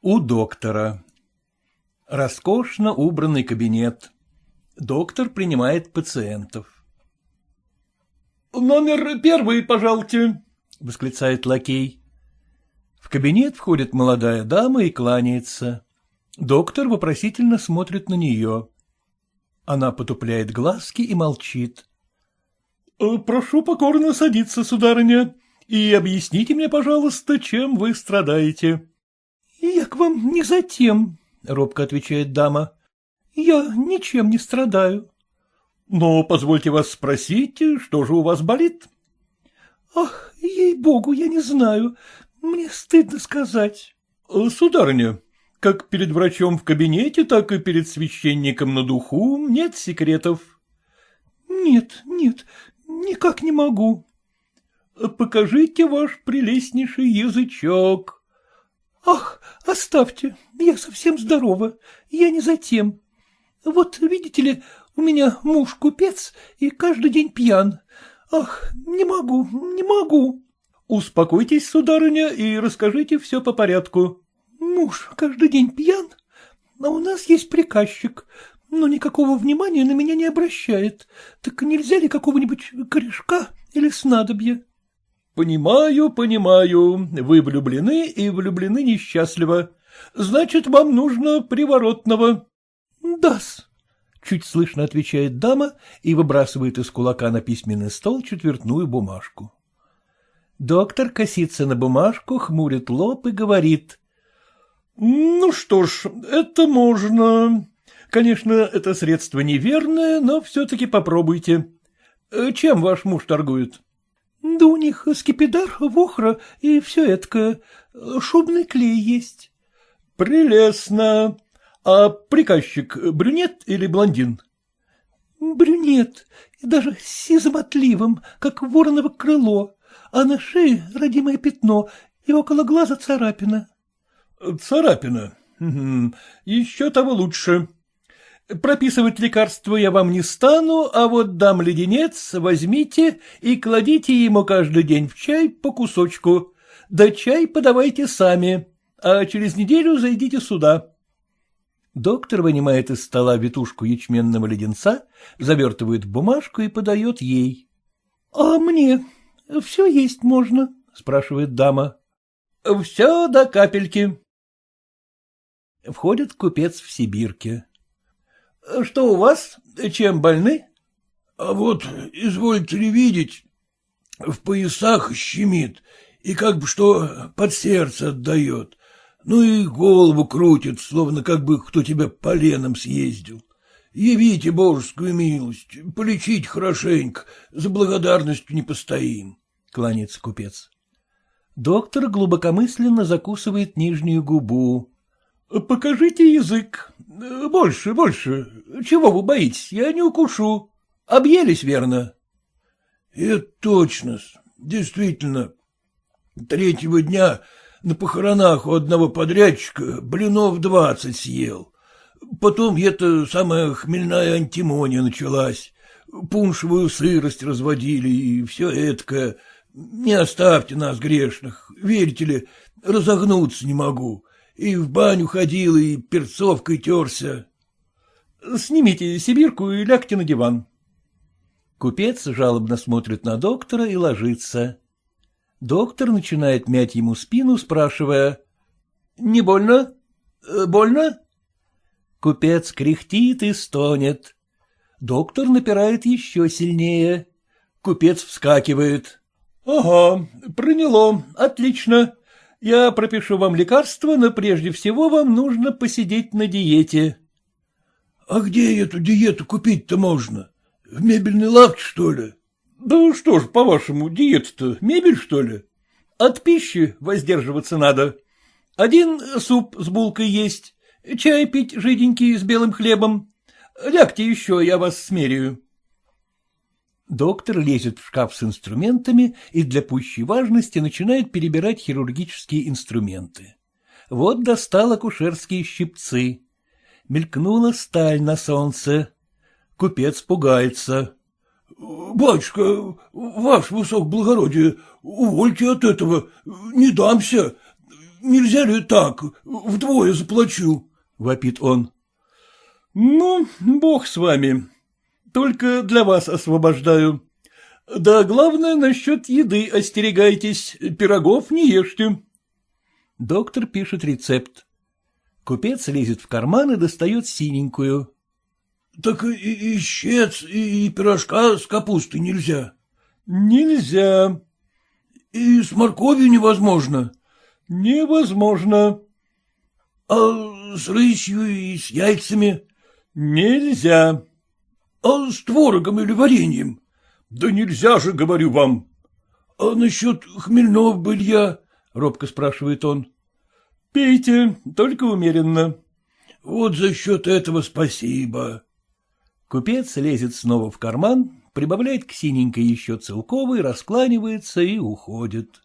У доктора. Роскошно убранный кабинет. Доктор принимает пациентов. — Номер первый, пожалуйте, — восклицает лакей. В кабинет входит молодая дама и кланяется. Доктор вопросительно смотрит на нее. Она потупляет глазки и молчит. — Прошу покорно садиться, сударыня, и объясните мне, пожалуйста, чем вы страдаете. — Я к вам не за тем, — робко отвечает дама. — Я ничем не страдаю. — Но позвольте вас спросить, что же у вас болит? — Ах, ей-богу, я не знаю. Мне стыдно сказать. — Сударыня, как перед врачом в кабинете, так и перед священником на духу нет секретов. — Нет, нет, никак не могу. — Покажите ваш прелестнейший язычок. — Ах, оставьте, я совсем здорова, я не затем. Вот, видите ли, у меня муж купец и каждый день пьян. Ах, не могу, не могу. Успокойтесь, сударыня, и расскажите все по порядку. Муж каждый день пьян, а у нас есть приказчик, но никакого внимания на меня не обращает. Так нельзя ли какого-нибудь корешка или снадобья? Понимаю, понимаю, вы влюблены и влюблены несчастливо. Значит, вам нужно приворотного. Да-с. Чуть слышно отвечает дама и выбрасывает из кулака на письменный стол четвертную бумажку. Доктор косится на бумажку, хмурит лоб и говорит. — Ну что ж, это можно. Конечно, это средство неверное, но все-таки попробуйте. Чем ваш муж торгует? — Да у них скипидар, вохра и все это. Шубный клей есть. — Прелестно. А приказчик брюнет или блондин? — Брюнет, и даже с сизым отливом, как вороново крыло а на шее родимое пятно и около глаза царапина. — Царапина? Еще того лучше. Прописывать лекарства я вам не стану, а вот дам леденец, возьмите и кладите ему каждый день в чай по кусочку. Да чай подавайте сами, а через неделю зайдите сюда. Доктор вынимает из стола витушку ячменного леденца, завертывает бумажку и подает ей. — А мне — Все есть можно? — спрашивает дама. — Все до капельки. Входит купец в Сибирке. — Что у вас? Чем больны? — А вот, извольте ли видеть, в поясах щемит, и как бы что под сердце отдает. Ну и голову крутит, словно как бы кто тебя поленом съездил. Явите божескую милость, полечить хорошенько, за благодарностью не постоим, — кланяется купец. Доктор глубокомысленно закусывает нижнюю губу. — Покажите язык. Больше, больше. Чего вы боитесь? Я не укушу. Объелись, верно? — Это точно. Действительно. Третьего дня на похоронах у одного подрядчика блинов двадцать съел. Потом эта самая хмельная антимония началась, пуншевую сырость разводили и все это. Не оставьте нас, грешных, верите ли, разогнуться не могу. И в баню ходил, и перцовкой терся. Снимите сибирку и лягте на диван. Купец жалобно смотрит на доктора и ложится. Доктор начинает мять ему спину, спрашивая. — Не больно? Больно? Купец кряхтит и стонет. Доктор напирает еще сильнее. Купец вскакивает. — Ага, проняло, отлично. Я пропишу вам лекарство, но прежде всего вам нужно посидеть на диете. — А где эту диету купить-то можно? В мебельной лавке, что ли? — Да что ж, по-вашему, диета-то мебель, что ли? От пищи воздерживаться надо. Один суп с булкой есть, Чай пить жиденький с белым хлебом. Лягте еще, я вас смеряю. Доктор лезет в шкаф с инструментами и для пущей важности начинает перебирать хирургические инструменты. Вот достал акушерские щипцы. Мелькнула сталь на солнце. Купец пугается. — Батюшка, ваш высок благородие, увольте от этого, не дамся. нельзя ли так, вдвое заплачу? — вопит он. — Ну, бог с вами. Только для вас освобождаю. Да главное, насчет еды остерегайтесь, пирогов не ешьте. Доктор пишет рецепт. Купец лезет в карман и достает синенькую. — Так и, и щец, и пирожка с капустой нельзя. — Нельзя. — И с морковью невозможно. — Невозможно. — А с рысью и с яйцами? — Нельзя. — А с творогом или вареньем? — Да нельзя же, говорю вам. — А насчет хмельного былья? — робко спрашивает он. — Пейте, только умеренно. — Вот за счет этого спасибо. Купец лезет снова в карман, прибавляет к синенькой еще целковой, раскланивается и уходит.